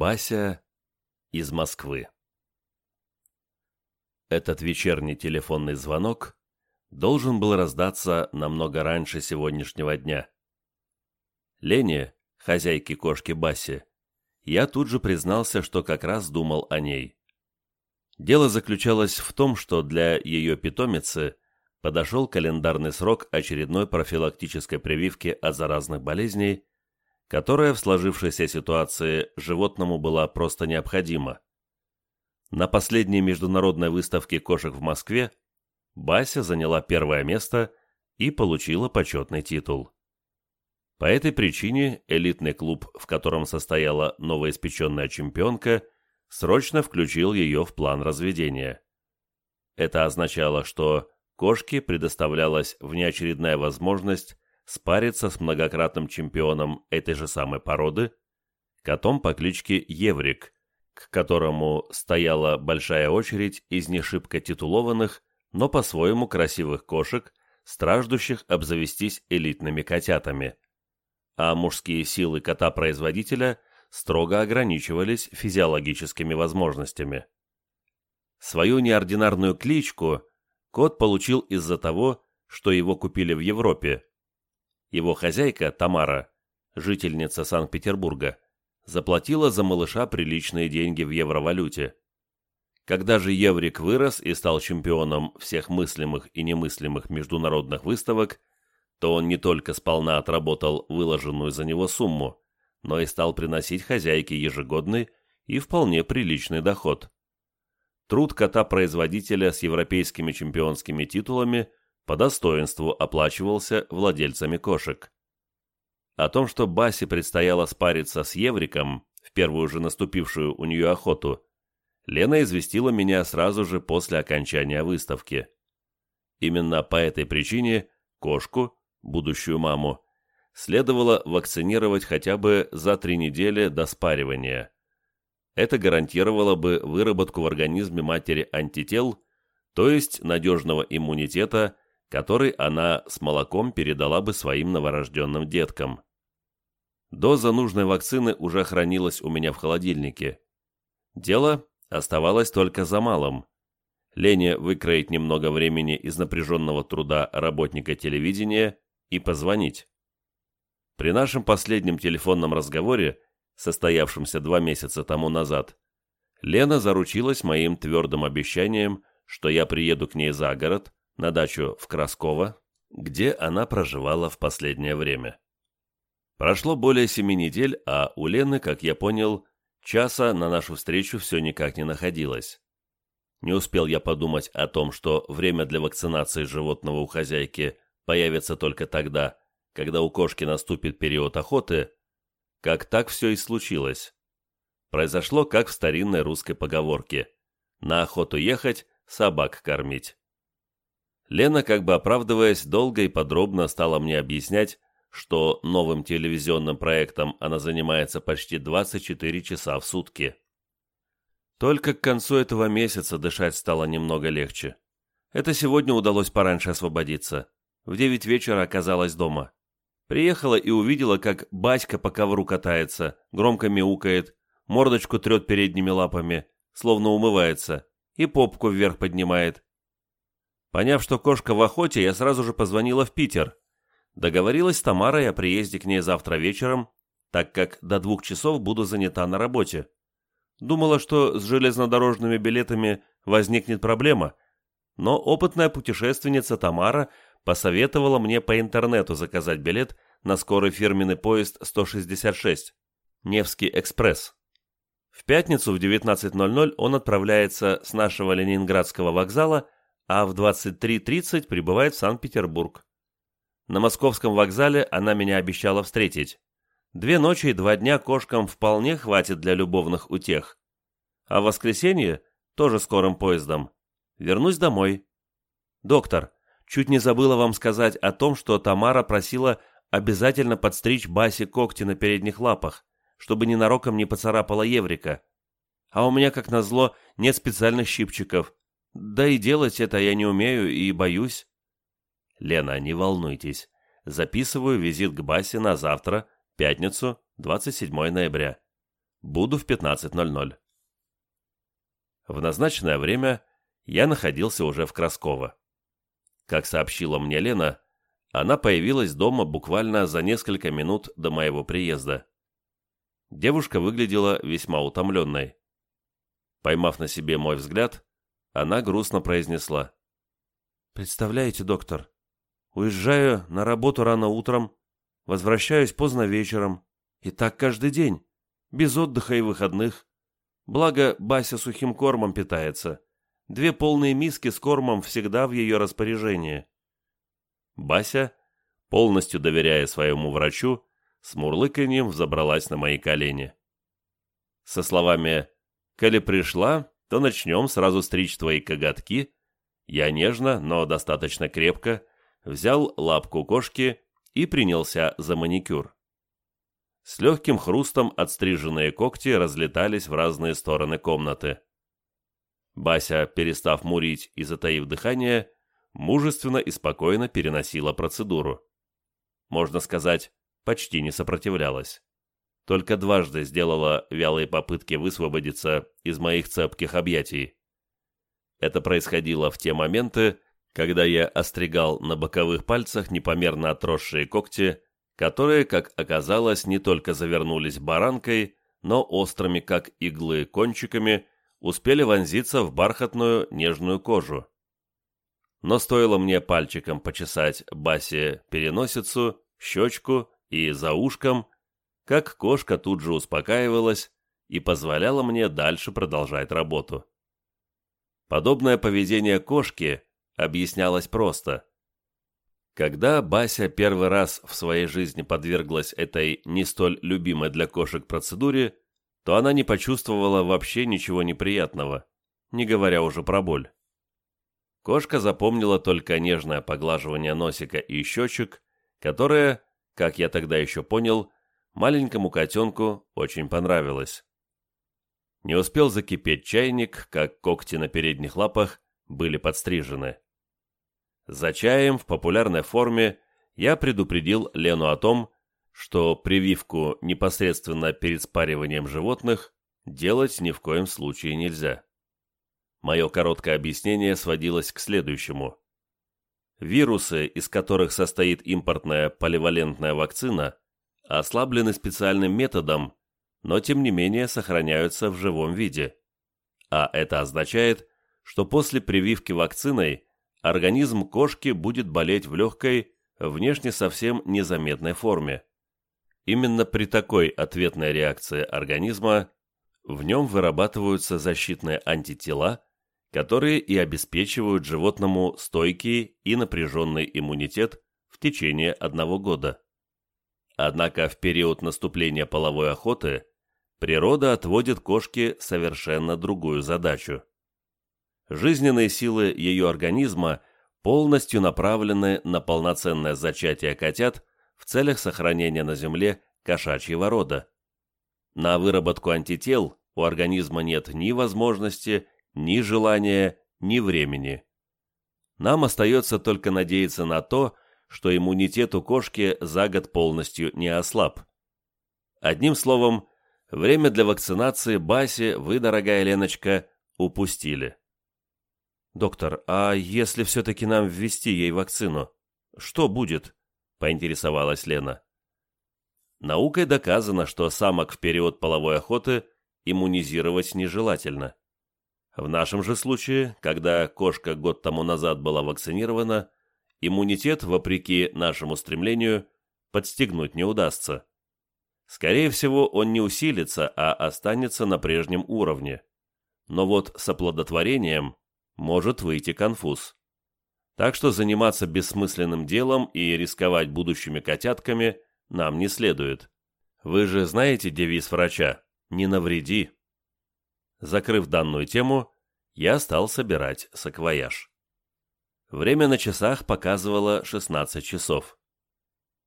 Бася из Москвы. Этот вечерний телефонный звонок должен был раздаться намного раньше сегодняшнего дня. Лене, хозяйке кошки Баси, я тут же признался, что как раз думал о ней. Дело заключалось в том, что для ее питомицы подошел календарный срок очередной профилактической прививки от заразных болезней, которая в сложившейся ситуации животному была просто необходима. На последней международной выставке кошек в Москве Бася заняла первое место и получила почетный титул. По этой причине элитный клуб, в котором состояла новоиспеченная чемпионка, срочно включил ее в план разведения. Это означало, что кошке предоставлялась внеочередная возможность спариться с многократным чемпионом этой же самой породы, котом по кличке Еврик, к которому стояла большая очередь из не титулованных, но по-своему красивых кошек, страждущих обзавестись элитными котятами – а мужские силы кота-производителя строго ограничивались физиологическими возможностями. Свою неординарную кличку кот получил из-за того, что его купили в Европе. Его хозяйка, Тамара, жительница Санкт-Петербурга, заплатила за малыша приличные деньги в евровалюте. Когда же Еврик вырос и стал чемпионом всех мыслимых и немыслимых международных выставок, то он не только сполна отработал выложенную за него сумму, но и стал приносить хозяйке ежегодный и вполне приличный доход. Труд кота-производителя с европейскими чемпионскими титулами по достоинству оплачивался владельцами кошек. О том, что Басе предстояло спариться с Евриком в первую же наступившую у нее охоту, Лена известила меня сразу же после окончания выставки. Именно по этой причине кошку будущую маму, следовало вакцинировать хотя бы за три недели до спаривания. Это гарантировало бы выработку в организме матери антител, то есть надежного иммунитета, который она с молоком передала бы своим новорожденным деткам. Доза нужной вакцины уже хранилась у меня в холодильнике. Дело оставалось только за малым. Лене выкроить немного времени из напряженного труда работника телевидения и позвонить. При нашем последнем телефонном разговоре, состоявшемся два месяца тому назад, Лена заручилась моим твердым обещанием, что я приеду к ней за город, на дачу в Красково, где она проживала в последнее время. Прошло более семи недель, а у Лены, как я понял, часа на нашу встречу все никак не находилось. Не успел я подумать о том, что время для вакцинации животного у хозяйки появится только тогда, когда у кошки наступит период охоты, как так все и случилось. Произошло, как в старинной русской поговорке «На охоту ехать, собак кормить». Лена, как бы оправдываясь, долго и подробно стала мне объяснять, что новым телевизионным проектом она занимается почти 24 часа в сутки. Только к концу этого месяца дышать стало немного легче. Это сегодня удалось пораньше освободиться в девять вечера оказалась дома. Приехала и увидела, как батька по ковру катается, громко мяукает, мордочку трет передними лапами, словно умывается, и попку вверх поднимает. Поняв, что кошка в охоте, я сразу же позвонила в Питер. Договорилась с Тамарой о приезде к ней завтра вечером, так как до двух часов буду занята на работе. Думала, что с железнодорожными билетами возникнет проблема, но опытная путешественница Тамара посоветовала мне по интернету заказать билет на скорый фирменный поезд 166 «Невский экспресс». В пятницу в 19.00 он отправляется с нашего Ленинградского вокзала, а в 23.30 прибывает в Санкт-Петербург. На московском вокзале она меня обещала встретить. Две ночи и два дня кошкам вполне хватит для любовных утех. А в воскресенье, тоже скорым поездом, вернусь домой. Доктор, Чуть не забыла вам сказать о том, что Тамара просила обязательно подстричь Басе когти на передних лапах, чтобы ненароком не поцарапала Еврика. А у меня, как назло, нет специальных щипчиков. Да и делать это я не умею и боюсь. Лена, не волнуйтесь. Записываю визит к Басе на завтра, пятницу, 27 ноября. Буду в 15.00. В назначенное время я находился уже в Красково. Как сообщила мне Лена, она появилась дома буквально за несколько минут до моего приезда. Девушка выглядела весьма утомленной. Поймав на себе мой взгляд, она грустно произнесла. «Представляете, доктор, уезжаю на работу рано утром, возвращаюсь поздно вечером, и так каждый день, без отдыха и выходных. Благо, Бася сухим кормом питается. Две полные миски с кормом всегда в ее распоряжении. Бася, полностью доверяя своему врачу, с мурлыканьем взобралась на мои колени. Со словами «Коли пришла, то начнем сразу стричь твои коготки», я нежно, но достаточно крепко взял лапку кошки и принялся за маникюр. С легким хрустом отстриженные когти разлетались в разные стороны комнаты. Бася, перестав мурить и затаив дыхание, мужественно и спокойно переносила процедуру. Можно сказать, почти не сопротивлялась. Только дважды сделала вялые попытки высвободиться из моих цепких объятий. Это происходило в те моменты, когда я остригал на боковых пальцах непомерно отросшие когти которые, как оказалось, не только завернулись баранкой, но острыми, как иглы, кончиками успели вонзиться в бархатную нежную кожу. Но стоило мне пальчиком почесать Басе переносицу, щечку и за ушком, как кошка тут же успокаивалась и позволяла мне дальше продолжать работу. Подобное поведение кошки объяснялось просто. Когда Бася первый раз в своей жизни подверглась этой не столь любимой для кошек процедуре, то она не почувствовала вообще ничего неприятного, не говоря уже про боль. Кошка запомнила только нежное поглаживание носика и щечек, которое, как я тогда еще понял, маленькому котенку очень понравилось. Не успел закипеть чайник, как когти на передних лапах были подстрижены. За чаем в популярной форме я предупредил Лену о том, что прививку непосредственно перед спариванием животных делать ни в коем случае нельзя. Мое короткое объяснение сводилось к следующему. Вирусы, из которых состоит импортная поливалентная вакцина, ослаблены специальным методом, но тем не менее сохраняются в живом виде. А это означает, что после прививки вакциной организм кошки будет болеть в легкой, внешне совсем незаметной форме. Именно при такой ответной реакции организма в нем вырабатываются защитные антитела, которые и обеспечивают животному стойкий и напряженный иммунитет в течение одного года. Однако в период наступления половой охоты природа отводит кошке совершенно другую задачу жизненные силы ее организма полностью направлены на полноценное зачатие котят в целях сохранения на Земле кошачьего рода. На выработку антител у организма нет ни возможности, ни желания, ни времени. Нам остается только надеяться на то, что иммунитет у кошки за год полностью не ослаб. Одним словом, время для вакцинации Баси вы, дорогая Леночка, упустили. «Доктор, а если все-таки нам ввести ей вакцину, что будет?» – поинтересовалась Лена. Наукой доказано, что самок в период половой охоты иммунизировать нежелательно. В нашем же случае, когда кошка год тому назад была вакцинирована, иммунитет, вопреки нашему стремлению, подстегнуть не удастся. Скорее всего, он не усилится, а останется на прежнем уровне. Но вот с оплодотворением может выйти конфуз. Так что заниматься бессмысленным делом и рисковать будущими котятками нам не следует. Вы же знаете девиз врача «Не навреди». Закрыв данную тему, я стал собирать саквояж. Время на часах показывало 16 часов.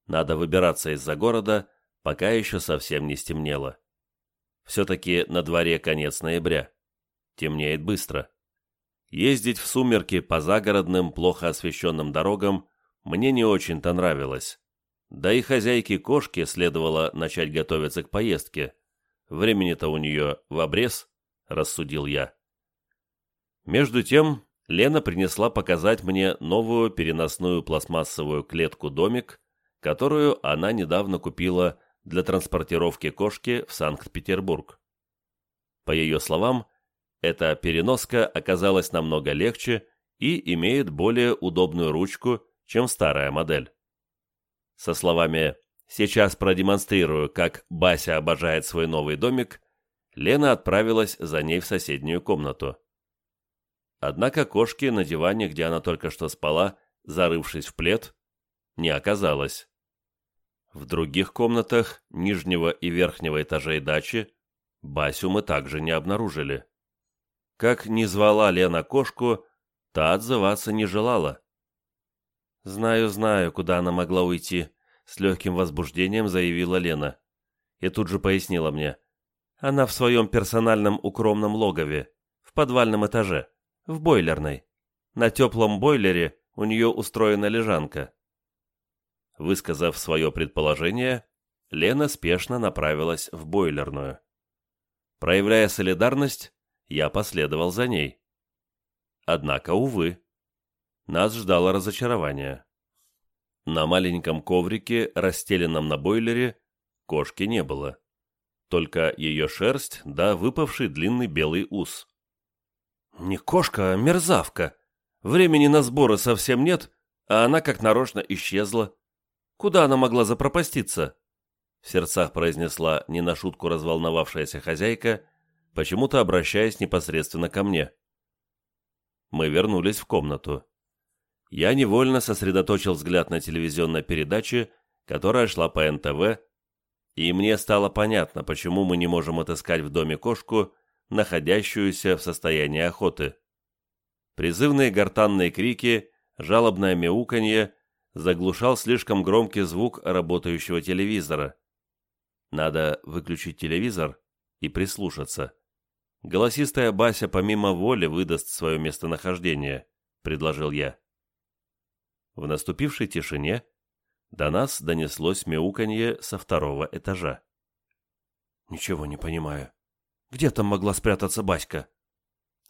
Надо выбираться из-за города, пока еще совсем не стемнело. Все-таки на дворе конец ноября. Темнеет быстро. Ездить в сумерки по загородным, плохо освещенным дорогам мне не очень-то нравилось. Да и хозяйке кошки следовало начать готовиться к поездке. времени-то у нее в обрез, рассудил я. Между тем, Лена принесла показать мне новую переносную пластмассовую клетку-домик, которую она недавно купила для транспортировки кошки в Санкт-Петербург. По ее словам, эта переноска оказалась намного легче и имеет более удобную ручку, чем старая модель. Со словами «Сейчас продемонстрирую, как Бася обожает свой новый домик», Лена отправилась за ней в соседнюю комнату. Однако кошки на диване, где она только что спала, зарывшись в плед, не оказалось. В других комнатах нижнего и верхнего этажей дачи Басю мы также не обнаружили. Как ни звала Лена кошку, та отзываться не желала. «Знаю, знаю, куда она могла уйти», — с легким возбуждением заявила Лена. И тут же пояснила мне. «Она в своем персональном укромном логове, в подвальном этаже, в бойлерной. На теплом бойлере у нее устроена лежанка». Высказав свое предположение, Лена спешно направилась в бойлерную. Проявляя солидарность, я последовал за ней. Однако, увы, нас ждало разочарование. На маленьком коврике, расстеленном на бойлере, кошки не было. Только ее шерсть да выпавший длинный белый ус. «Не кошка, а мерзавка. Времени на сборы совсем нет, а она как нарочно исчезла. Куда она могла запропаститься?» В сердцах произнесла не на шутку разволновавшаяся хозяйка почему-то обращаясь непосредственно ко мне. Мы вернулись в комнату. Я невольно сосредоточил взгляд на телевизионной передаче, которая шла по НТВ, и мне стало понятно, почему мы не можем отыскать в доме кошку, находящуюся в состоянии охоты. Призывные гортанные крики, жалобное мяуканье заглушал слишком громкий звук работающего телевизора. Надо выключить телевизор и прислушаться. Голосистая Бася помимо воли выдаст свое местонахождение, предложил я. В наступившей тишине до нас донеслось мяуканье со второго этажа. Ничего не понимаю. Где там могла спрятаться Баська?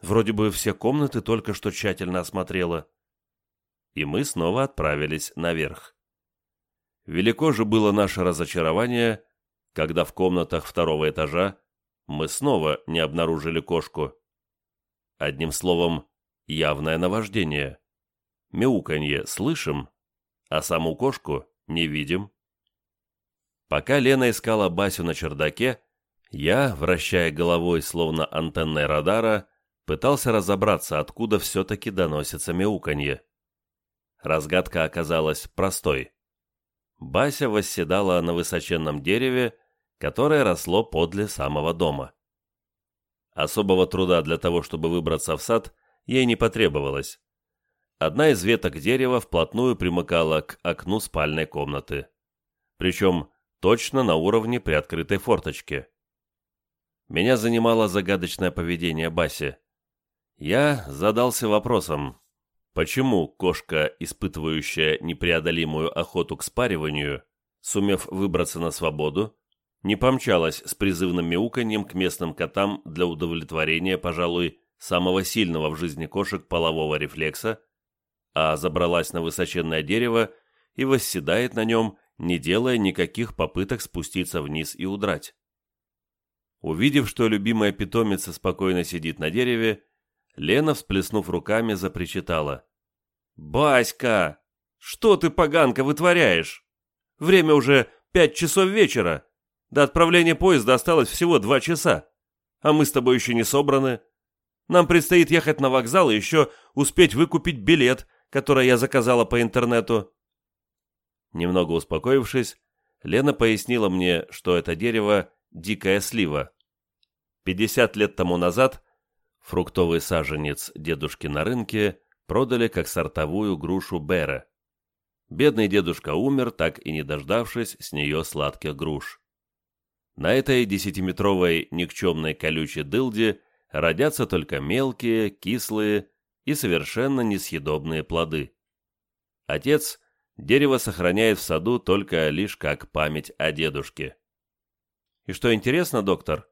Вроде бы все комнаты только что тщательно осмотрела. И мы снова отправились наверх. Велико же было наше разочарование, когда в комнатах второго этажа мы снова не обнаружили кошку. Одним словом, явное наваждение. Мяуканье слышим, а саму кошку не видим. Пока Лена искала Басю на чердаке, я, вращая головой словно антенной радара, пытался разобраться, откуда все-таки доносится мяуканье. Разгадка оказалась простой. Бася восседала на высоченном дереве которое росло подле самого дома. Особого труда для того, чтобы выбраться в сад, ей не потребовалось. Одна из веток дерева вплотную примыкала к окну спальной комнаты. Причем точно на уровне приоткрытой форточки. Меня занимало загадочное поведение Баси. Я задался вопросом, почему кошка, испытывающая непреодолимую охоту к спариванию, сумев выбраться на свободу, не помчалась с призывным мяуканьем к местным котам для удовлетворения, пожалуй, самого сильного в жизни кошек полового рефлекса, а забралась на высоченное дерево и восседает на нем, не делая никаких попыток спуститься вниз и удрать. Увидев, что любимая питомица спокойно сидит на дереве, Лена, всплеснув руками, запричитала. «Баська, что ты, поганка, вытворяешь? Время уже пять часов вечера. До отправления поезда осталось всего два часа, а мы с тобой еще не собраны. Нам предстоит ехать на вокзал и еще успеть выкупить билет, который я заказала по интернету». Немного успокоившись, Лена пояснила мне, что это дерево – дикая слива. 50 лет тому назад фруктовый саженец дедушки на рынке продали как сортовую грушу Бера. Бедный дедушка умер, так и не дождавшись с нее сладких груш. На этой десятиметровой никчемной колючей дылде родятся только мелкие, кислые и совершенно несъедобные плоды. Отец дерево сохраняет в саду только лишь как память о дедушке. И что интересно, доктор,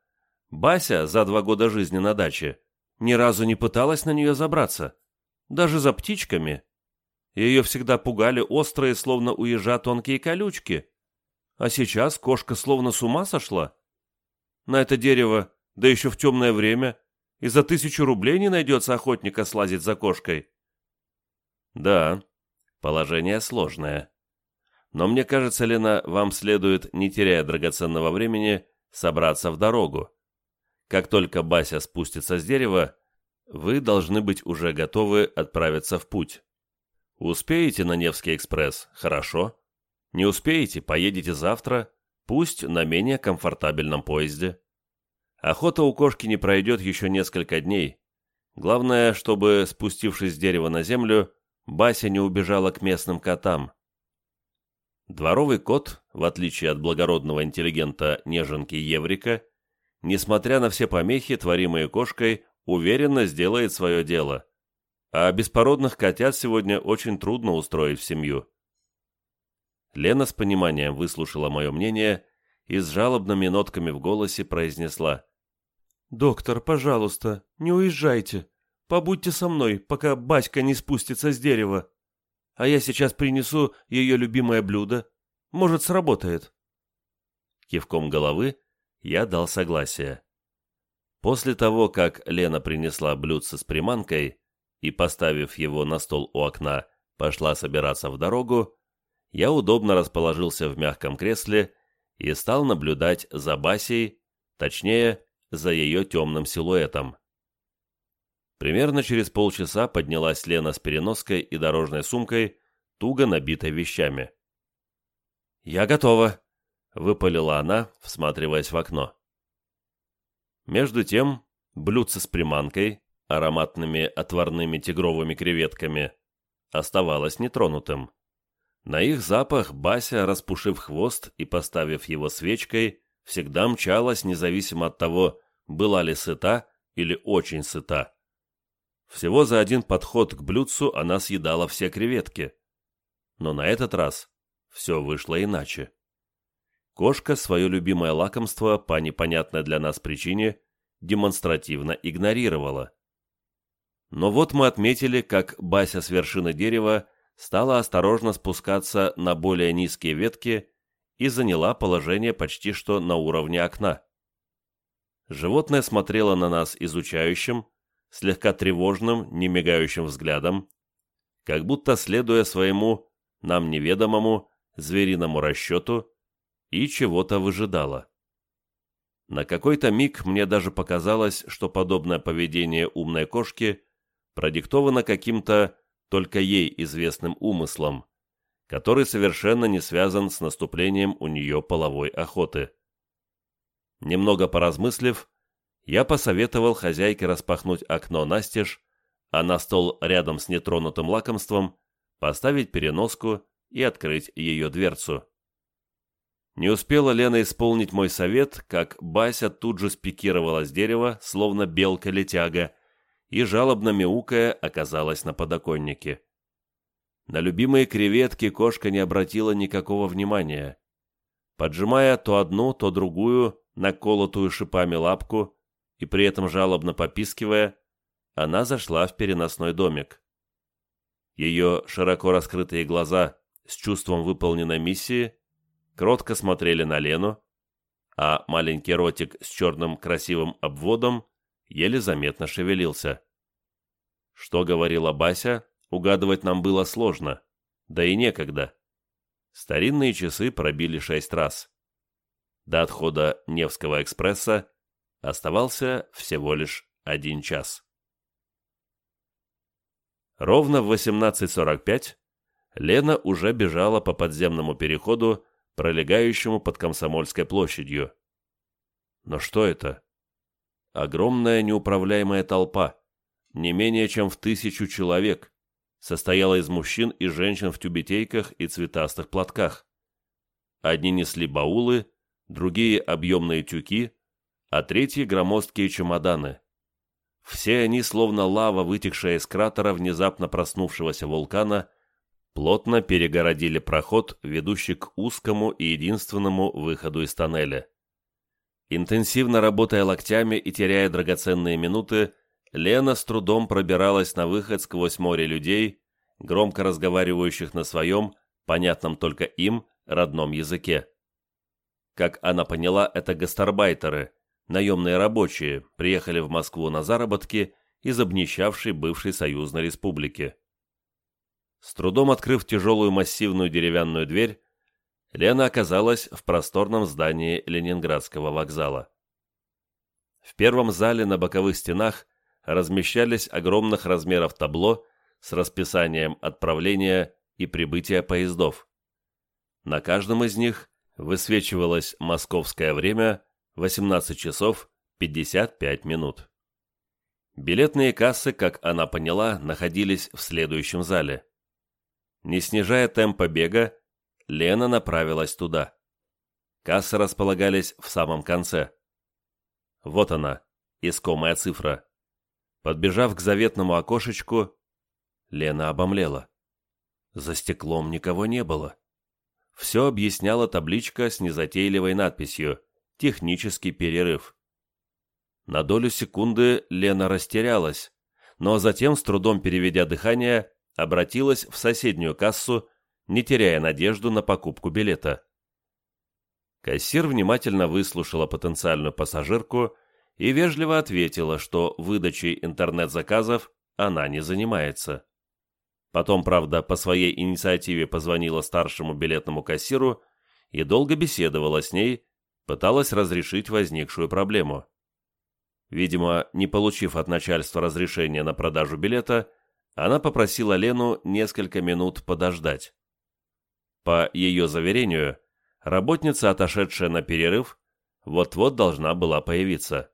Бася за два года жизни на даче ни разу не пыталась на нее забраться, даже за птичками. Ее всегда пугали острые, словно у ежа, тонкие колючки. А сейчас кошка словно с ума сошла. На это дерево, да еще в темное время, и за тысячу рублей не найдется охотника слазить за кошкой. Да, положение сложное. Но мне кажется, Лена, вам следует, не теряя драгоценного времени, собраться в дорогу. Как только Бася спустится с дерева, вы должны быть уже готовы отправиться в путь. Успеете на Невский экспресс – хорошо. Не успеете – поедете завтра, пусть на менее комфортабельном поезде. Охота у кошки не пройдет еще несколько дней. Главное, чтобы, спустившись с дерева на землю, Бася не убежала к местным котам. Дворовый кот, в отличие от благородного интеллигента неженки Еврика, несмотря на все помехи, творимые кошкой, уверенно сделает свое дело. А беспородных котят сегодня очень трудно устроить в семью. Лена с пониманием выслушала мое мнение и с жалобными нотками в голосе произнесла. «Доктор, пожалуйста, не уезжайте. Побудьте со мной, пока батька не спустится с дерева. А я сейчас принесу ее любимое блюдо. Может, сработает». Кивком головы я дал согласие. После того, как Лена принесла блюдце с приманкой и, поставив его на стол у окна, пошла собираться в дорогу, я удобно расположился в мягком кресле и стал наблюдать за Басей, точнее, за ее темным силуэтом. Примерно через полчаса поднялась Лена с переноской и дорожной сумкой, туго набитой вещами. «Я готова», — выпалила она, всматриваясь в окно. Между тем, блюдце с приманкой, ароматными отварными тигровыми креветками, оставалось нетронутым. На их запах Бася, распушив хвост и поставив его свечкой, всегда мчалась, независимо от того, была ли сыта или очень сыта. Всего за один подход к блюдцу она съедала все креветки. Но на этот раз все вышло иначе. Кошка свое любимое лакомство по непонятной для нас причине демонстративно игнорировала. Но вот мы отметили, как Бася с вершины дерева стала осторожно спускаться на более низкие ветки и заняла положение почти что на уровне окна. Животное смотрело на нас изучающим, слегка тревожным, немигающим взглядом, как будто следуя своему, нам неведомому, звериному расчету, и чего-то выжидало. На какой-то миг мне даже показалось, что подобное поведение умной кошки продиктовано каким-то только ей известным умыслом, который совершенно не связан с наступлением у нее половой охоты. Немного поразмыслив, я посоветовал хозяйке распахнуть окно настежь, а на стол рядом с нетронутым лакомством поставить переноску и открыть ее дверцу. Не успела Лена исполнить мой совет, как Бася тут же спикировала с дерева, словно белка-летяга, и, жалобно мяукая, оказалась на подоконнике. На любимые креветки кошка не обратила никакого внимания. Поджимая то одну, то другую, наколотую шипами лапку, и при этом жалобно попискивая, она зашла в переносной домик. Ее широко раскрытые глаза с чувством выполненной миссии кротко смотрели на Лену, а маленький ротик с черным красивым обводом еле заметно шевелился. Что говорила Бася, угадывать нам было сложно, да и некогда. Старинные часы пробили шесть раз. До отхода Невского экспресса оставался всего лишь один час. Ровно в 18.45 Лена уже бежала по подземному переходу, пролегающему под Комсомольской площадью. Но что это? Огромная неуправляемая толпа, не менее чем в тысячу человек, состояла из мужчин и женщин в тюбетейках и цветастых платках. Одни несли баулы, другие – объемные тюки, а третьи – громоздкие чемоданы. Все они, словно лава, вытекшая из кратера внезапно проснувшегося вулкана, плотно перегородили проход, ведущий к узкому и единственному выходу из тоннеля. Интенсивно работая локтями и теряя драгоценные минуты, Лена с трудом пробиралась на выход сквозь море людей, громко разговаривающих на своем, понятном только им, родном языке. Как она поняла, это гастарбайтеры, наемные рабочие, приехали в Москву на заработки из обнищавшей бывшей союзной республики. С трудом открыв тяжелую массивную деревянную дверь, Лена оказалась в просторном здании Ленинградского вокзала. В первом зале на боковых стенах размещались огромных размеров табло с расписанием отправления и прибытия поездов. На каждом из них высвечивалось московское время 18 часов 55 минут. Билетные кассы, как она поняла, находились в следующем зале. Не снижая темпа бега, Лена направилась туда. Кассы располагались в самом конце. Вот она, искомая цифра. Подбежав к заветному окошечку, Лена обомлела. За стеклом никого не было. Все объясняла табличка с незатейливой надписью «Технический перерыв». На долю секунды Лена растерялась, но затем, с трудом переведя дыхание, обратилась в соседнюю кассу, не теряя надежду на покупку билета. Кассир внимательно выслушала потенциальную пассажирку и вежливо ответила, что выдачей интернет-заказов она не занимается. Потом, правда, по своей инициативе позвонила старшему билетному кассиру и долго беседовала с ней, пыталась разрешить возникшую проблему. Видимо, не получив от начальства разрешения на продажу билета, она попросила Лену несколько минут подождать. По ее заверению, работница, отошедшая на перерыв, вот-вот должна была появиться.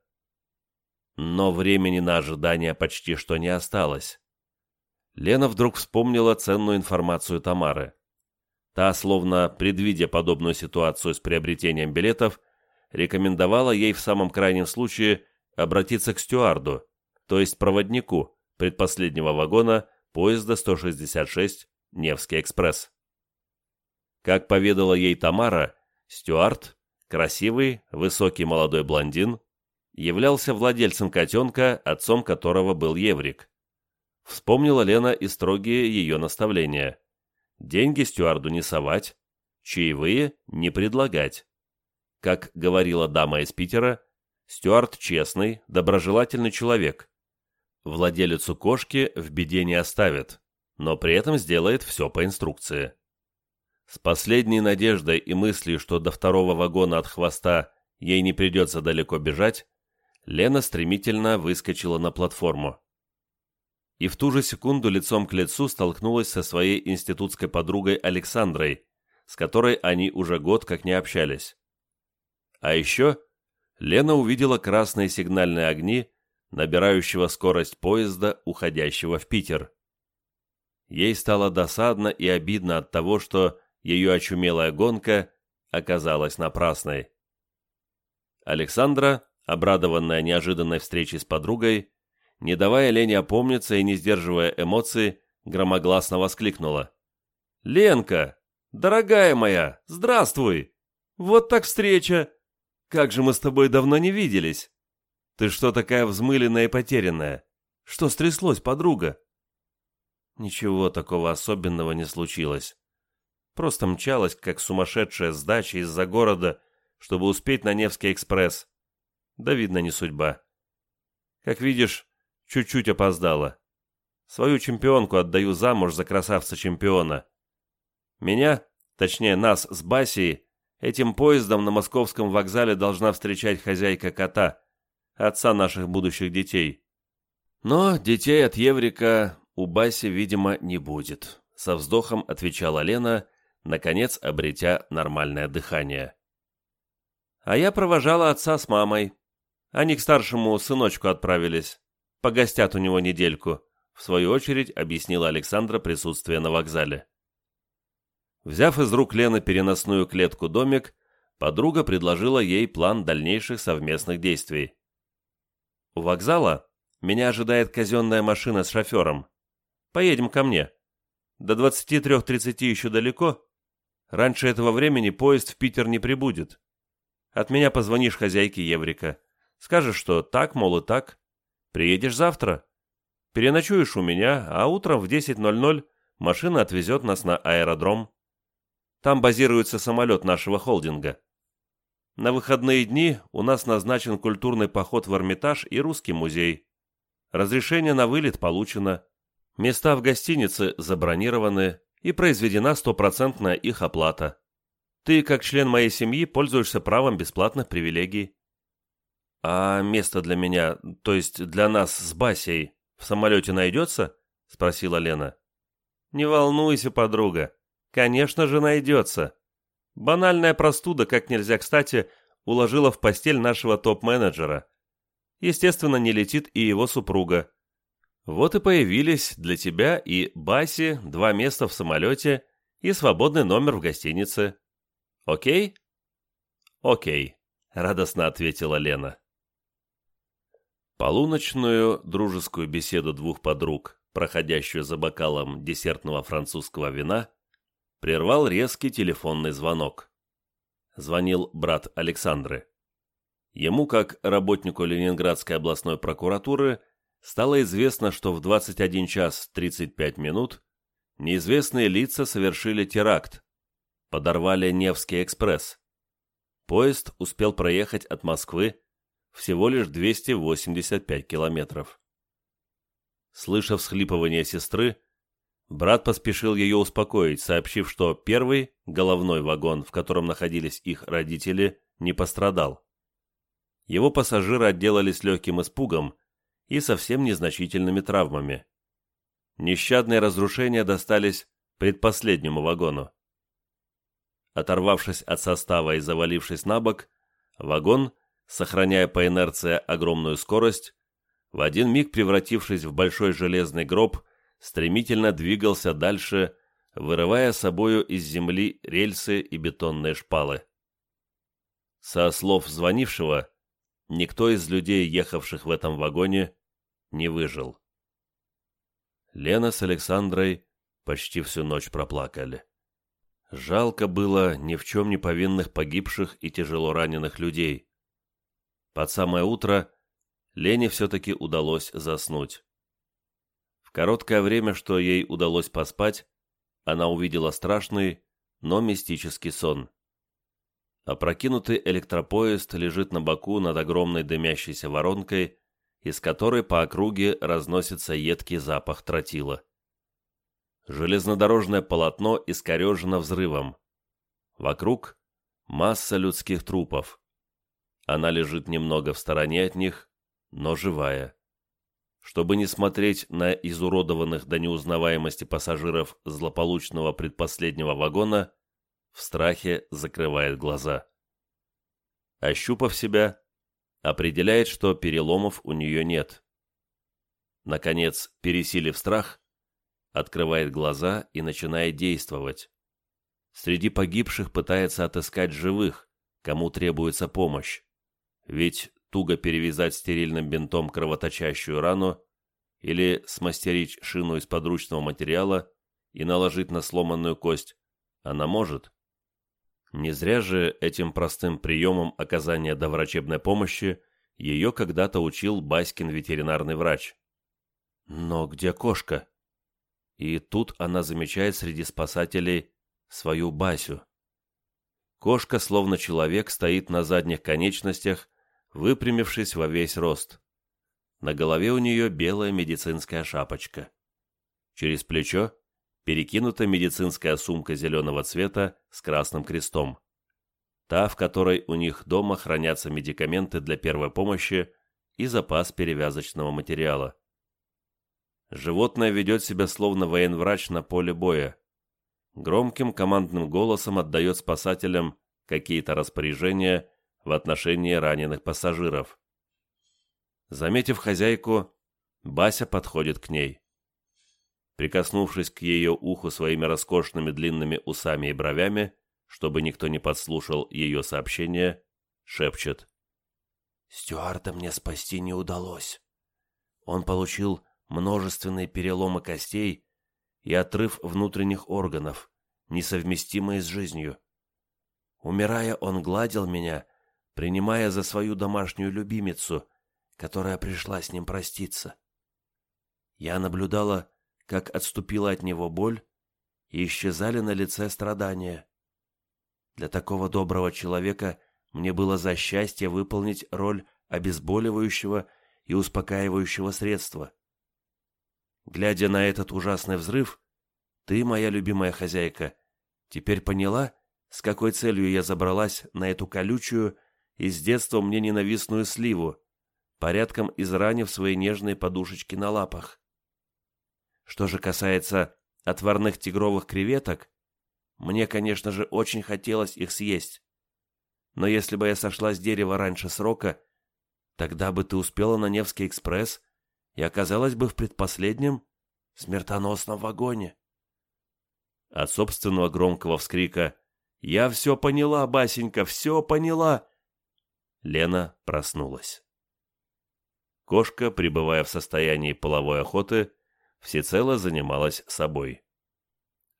Но времени на ожидание почти что не осталось. Лена вдруг вспомнила ценную информацию Тамары. Та, словно предвидя подобную ситуацию с приобретением билетов, рекомендовала ей в самом крайнем случае обратиться к стюарду, то есть проводнику, предпоследнего вагона поезда 166 «Невский экспресс». Как поведала ей Тамара, Стюарт, красивый, высокий молодой блондин, являлся владельцем котенка, отцом которого был Еврик. Вспомнила Лена и строгие ее наставления. Деньги стюарду не совать, чаевые не предлагать. Как говорила дама из Питера, Стюарт честный, доброжелательный человек, Владелицу кошки в беде не оставит, но при этом сделает все по инструкции. С последней надеждой и мыслью, что до второго вагона от хвоста ей не придется далеко бежать, Лена стремительно выскочила на платформу. И в ту же секунду лицом к лицу столкнулась со своей институтской подругой Александрой, с которой они уже год как не общались. А еще Лена увидела красные сигнальные огни набирающего скорость поезда, уходящего в Питер. Ей стало досадно и обидно от того, что ее очумелая гонка оказалась напрасной. Александра, обрадованная неожиданной встречей с подругой, не давая Лене опомниться и не сдерживая эмоций, громогласно воскликнула. «Ленка! Дорогая моя! Здравствуй! Вот так встреча! Как же мы с тобой давно не виделись!» Ты что такая взмыленная и потерянная? Что стряслось, подруга?» Ничего такого особенного не случилось. Просто мчалась, как сумасшедшая с дачи из-за города, чтобы успеть на Невский экспресс. Да, видно, не судьба. Как видишь, чуть-чуть опоздала. Свою чемпионку отдаю замуж за красавца-чемпиона. Меня, точнее нас с Басией, этим поездом на московском вокзале должна встречать хозяйка кота, отца наших будущих детей. Но детей от Еврика у Баси, видимо, не будет, со вздохом отвечала Лена, наконец обретя нормальное дыхание. А я провожала отца с мамой. Они к старшему сыночку отправились. Погостят у него недельку, в свою очередь объяснила Александра присутствие на вокзале. Взяв из рук Лены переносную клетку-домик, подруга предложила ей план дальнейших совместных действий. У вокзала меня ожидает казенная машина с шофером. Поедем ко мне. До 23.30 еще далеко. Раньше этого времени поезд в Питер не прибудет. От меня позвонишь хозяйке Еврика. Скажешь, что так, мол, и так. Приедешь завтра. Переночуешь у меня, а утром в 10.00 машина отвезет нас на аэродром. Там базируется самолет нашего холдинга. На выходные дни у нас назначен культурный поход в Эрмитаж и Русский музей. Разрешение на вылет получено. Места в гостинице забронированы и произведена стопроцентная их оплата. Ты, как член моей семьи, пользуешься правом бесплатных привилегий. А место для меня, то есть для нас с Басей, в самолете найдется? Спросила Лена. Не волнуйся, подруга. Конечно же найдется. Банальная простуда, как нельзя кстати, уложила в постель нашего топ-менеджера. Естественно, не летит и его супруга. Вот и появились для тебя и Баси два места в самолете и свободный номер в гостинице. Окей? Окей, радостно ответила Лена. Полуночную дружескую беседу двух подруг, проходящую за бокалом десертного французского вина, прервал резкий телефонный звонок. Звонил брат Александры. Ему, как работнику Ленинградской областной прокуратуры, стало известно, что в 21 час 35 минут неизвестные лица совершили теракт, подорвали Невский экспресс. Поезд успел проехать от Москвы всего лишь 285 километров. Слыша всхлипывание сестры, брат поспешил ее успокоить, сообщив, что первый, головной вагон, в котором находились их родители, не пострадал. Его пассажиры отделались легким испугом, и совсем незначительными травмами. Нещадные разрушения достались предпоследнему вагону. Оторвавшись от состава и завалившись на бок, вагон, сохраняя по инерции огромную скорость, в один миг превратившись в большой железный гроб, стремительно двигался дальше, вырывая собою из земли рельсы и бетонные шпалы. Со слов звонившего, никто из людей, ехавших в этом вагоне, не выжил. Лена с Александрой почти всю ночь проплакали. Жалко было ни в чем не повинных погибших и тяжело раненых людей. Под самое утро Лене все-таки удалось заснуть. В короткое время, что ей удалось поспать, она увидела страшный, но мистический сон. Опрокинутый электропоезд лежит на боку над огромной дымящейся воронкой, из которой по округе разносится едкий запах тротила. Железнодорожное полотно искорежено взрывом. Вокруг масса людских трупов. Она лежит немного в стороне от них, но живая. Чтобы не смотреть на изуродованных до неузнаваемости пассажиров злополучного предпоследнего вагона, в страхе закрывает глаза. Ощупав себя, определяет, что переломов у нее нет. Наконец, пересилив страх, открывает глаза и начинает действовать. Среди погибших пытается отыскать живых, кому требуется помощь. Ведь туго перевязать стерильным бинтом кровоточащую рану или смастерить шину из подручного материала и наложить на сломанную кость она может. Не зря же этим простым приемом оказания доврачебной помощи ее когда-то учил Баськин ветеринарный врач. Но где кошка? И тут она замечает среди спасателей свою Басю. Кошка, словно человек, стоит на задних конечностях, выпрямившись во весь рост. На голове у нее белая медицинская шапочка. Через плечо перекинута медицинская сумка зеленого цвета с красным крестом. Та, в которой у них дома хранятся медикаменты для первой помощи и запас перевязочного материала. Животное ведет себя словно военврач на поле боя. Громким командным голосом отдает спасателям какие-то распоряжения в отношении раненых пассажиров. Заметив хозяйку, Бася подходит к ней прикоснувшись к ее уху своими роскошными длинными усами и бровями, чтобы никто не подслушал ее сообщение, шепчет. «Стюарта мне спасти не удалось. Он получил множественные переломы костей и отрыв внутренних органов, несовместимые с жизнью. Умирая, он гладил меня, принимая за свою домашнюю любимицу, которая пришла с ним проститься. Я наблюдала, как отступила от него боль, и исчезали на лице страдания. Для такого доброго человека мне было за счастье выполнить роль обезболивающего и успокаивающего средства. Глядя на этот ужасный взрыв, ты, моя любимая хозяйка, теперь поняла, с какой целью я забралась на эту колючую и с детства мне ненавистную сливу, порядком изранив свои нежные подушечки на лапах. Что же касается отварных тигровых креветок, мне, конечно же, очень хотелось их съесть. Но если бы я сошла с дерева раньше срока, тогда бы ты успела на Невский экспресс и оказалась бы в предпоследнем смертоносном вагоне. От собственного громкого вскрика «Я все поняла, Басенька, все поняла!» Лена проснулась. Кошка, пребывая в состоянии половой охоты, всецело занималась собой.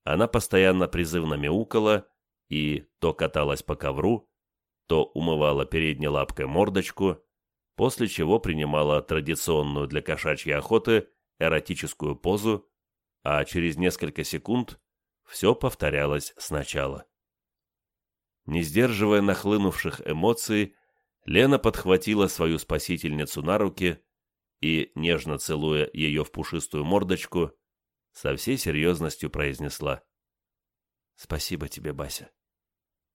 Она постоянно призывно мяукала и то каталась по ковру, то умывала передней лапкой мордочку, после чего принимала традиционную для кошачьей охоты эротическую позу, а через несколько секунд все повторялось сначала. Не сдерживая нахлынувших эмоций, Лена подхватила свою спасительницу на руки и, нежно целуя ее в пушистую мордочку, со всей серьезностью произнесла «Спасибо тебе, Бася.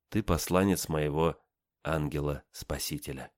Ты посланец моего ангела-спасителя».